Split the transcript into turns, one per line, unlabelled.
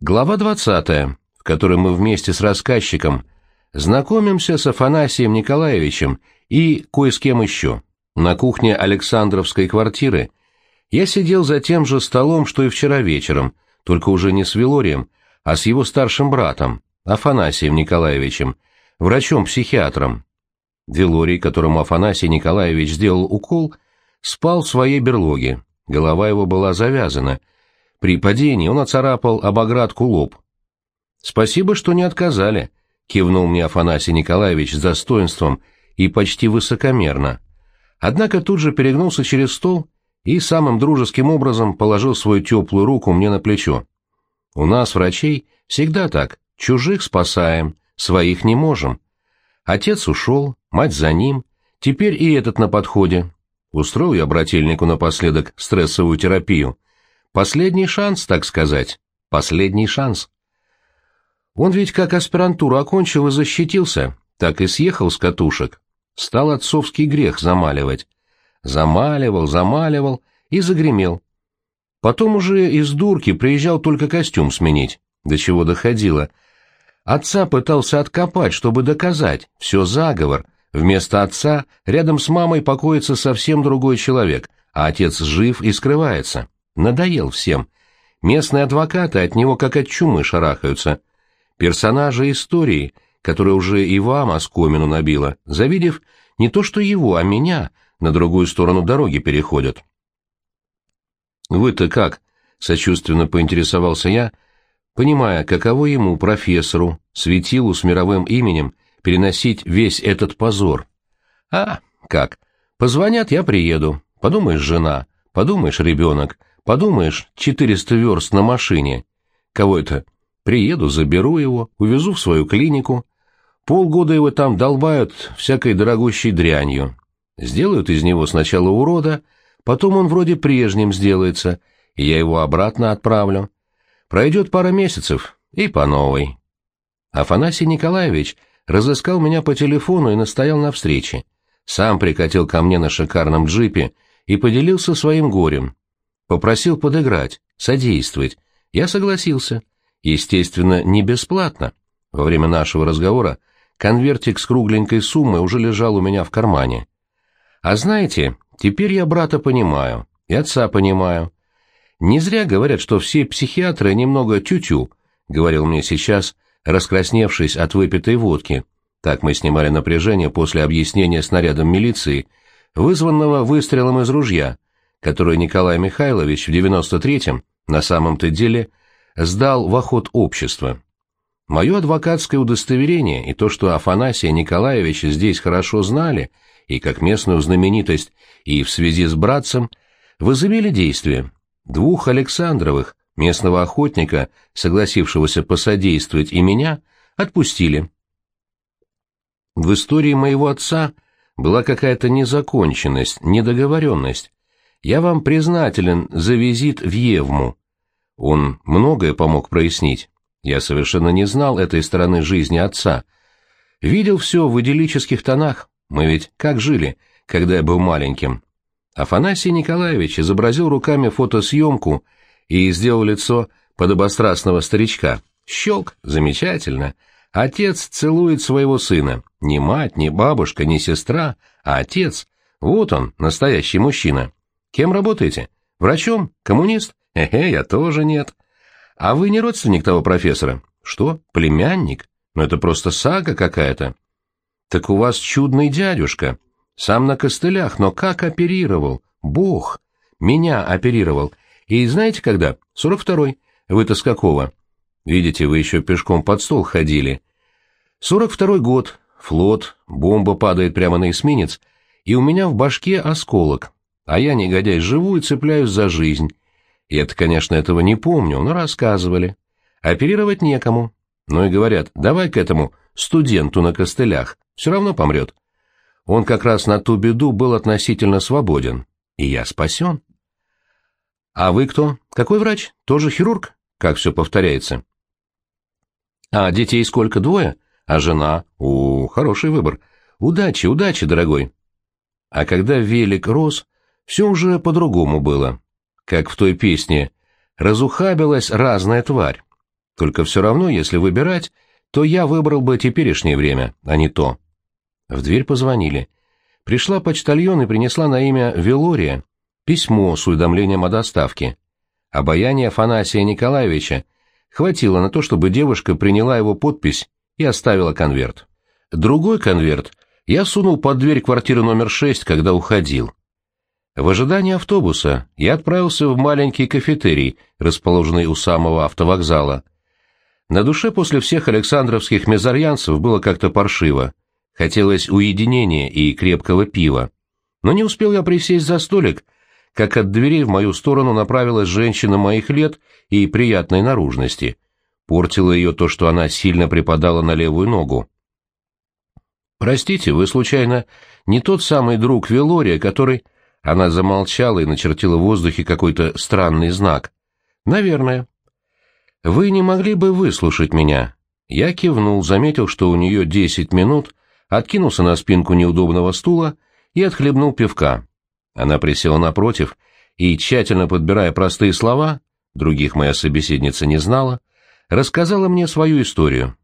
Глава 20, в которой мы вместе с рассказчиком знакомимся с Афанасием Николаевичем и кое с кем еще. На кухне Александровской квартиры я сидел за тем же столом, что и вчера вечером, только уже не с Вилорием, а с его старшим братом, Афанасием Николаевичем, врачом-психиатром. Вилорий, которому Афанасий Николаевич сделал укол, спал в своей берлоге, голова его была завязана — при падении он оцарапал об оградку лоб. «Спасибо, что не отказали», — кивнул мне Афанасий Николаевич с достоинством и почти высокомерно. Однако тут же перегнулся через стол и самым дружеским образом положил свою теплую руку мне на плечо. «У нас, врачей, всегда так, чужих спасаем, своих не можем. Отец ушел, мать за ним, теперь и этот на подходе. Устроил я брательнику напоследок стрессовую терапию» Последний шанс, так сказать. Последний шанс. Он ведь как аспирантуру окончил и защитился, так и съехал с катушек. Стал отцовский грех замаливать. Замаливал, замаливал и загремел. Потом уже из дурки приезжал только костюм сменить, до чего доходило. Отца пытался откопать, чтобы доказать, все заговор. Вместо отца рядом с мамой покоится совсем другой человек, а отец жив и скрывается. Надоел всем. Местные адвокаты от него как от чумы шарахаются. Персонажи истории, которые уже и вам оскомину набило, завидев не то что его, а меня, на другую сторону дороги переходят. «Вы-то как?» — сочувственно поинтересовался я, понимая, каково ему, профессору, светилу с мировым именем, переносить весь этот позор. «А, как? Позвонят, я приеду. Подумаешь, жена, подумаешь, ребенок, Подумаешь, 400 верст на машине. Кого это? Приеду, заберу его, увезу в свою клинику. Полгода его там долбают всякой дорогущей дрянью. Сделают из него сначала урода, потом он вроде прежним сделается, и я его обратно отправлю. Пройдет пара месяцев, и по новой. Афанасий Николаевич разыскал меня по телефону и настоял на встрече. Сам прикатил ко мне на шикарном джипе и поделился своим горем, Попросил подыграть, содействовать. Я согласился. Естественно, не бесплатно. Во время нашего разговора конвертик с кругленькой суммой уже лежал у меня в кармане. А знаете, теперь я брата понимаю, и отца понимаю. Не зря говорят, что все психиатры немного тю-тю, говорил мне сейчас, раскрасневшись от выпитой водки. Так мы снимали напряжение после объяснения снарядом милиции, вызванного выстрелом из ружья, которую Николай Михайлович в 93-м на самом-то деле сдал в охот общества. Мое адвокатское удостоверение и то, что Афанасия Николаевича здесь хорошо знали, и как местную знаменитость, и в связи с братцем, возымели действие. Двух Александровых, местного охотника, согласившегося посодействовать и меня, отпустили. В истории моего отца была какая-то незаконченность, недоговоренность, я вам признателен за визит в Евму. Он многое помог прояснить. Я совершенно не знал этой стороны жизни отца. Видел все в идиллических тонах. Мы ведь как жили, когда я был маленьким. Афанасий Николаевич изобразил руками фотосъемку и сделал лицо подобострастного старичка. Щелк, замечательно. Отец целует своего сына. Не мать, не бабушка, не сестра, а отец. Вот он, настоящий мужчина. Кем работаете? Врачом? Коммунист? Эхе, я тоже нет. А вы не родственник того профессора? Что, племянник? Ну это просто сага какая-то. Так у вас чудный дядюшка. Сам на костылях, но как оперировал? Бог. Меня оперировал. И знаете когда? Сорок второй. Вы-то с какого? Видите, вы еще пешком под стол ходили. Сорок второй год. Флот. Бомба падает прямо на эсминец. И у меня в башке осколок. А я, негодяй, живу и цепляюсь за жизнь. Я-то, конечно, этого не помню, но рассказывали. Оперировать некому. Ну и говорят, давай к этому студенту на костылях, все равно помрет. Он как раз на ту беду был относительно свободен. И я спасен. А вы кто? Какой врач? Тоже хирург? Как все повторяется. А детей сколько? Двое? А жена? У, хороший выбор. Удачи, удачи, дорогой. А когда велик рос, все уже по-другому было. Как в той песне «Разухабилась разная тварь». Только все равно, если выбирать, то я выбрал бы теперешнее время, а не то. В дверь позвонили. Пришла почтальон и принесла на имя Велория письмо с уведомлением о доставке. Обаяние Афанасия Николаевича хватило на то, чтобы девушка приняла его подпись и оставила конверт. Другой конверт я сунул под дверь квартиры номер 6, когда уходил. В ожидании автобуса я отправился в маленький кафетерий, расположенный у самого автовокзала. На душе после всех александровских мезарьянцев было как-то паршиво. Хотелось уединения и крепкого пива. Но не успел я присесть за столик, как от дверей в мою сторону направилась женщина моих лет и приятной наружности. Портило ее то, что она сильно припадала на левую ногу. «Простите, вы, случайно, не тот самый друг Велория, который...» Она замолчала и начертила в воздухе какой-то странный знак. «Наверное». «Вы не могли бы выслушать меня?» Я кивнул, заметил, что у нее десять минут, откинулся на спинку неудобного стула и отхлебнул пивка. Она присела напротив и, тщательно подбирая простые слова, других моя собеседница не знала, рассказала мне свою историю.